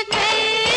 it, baby.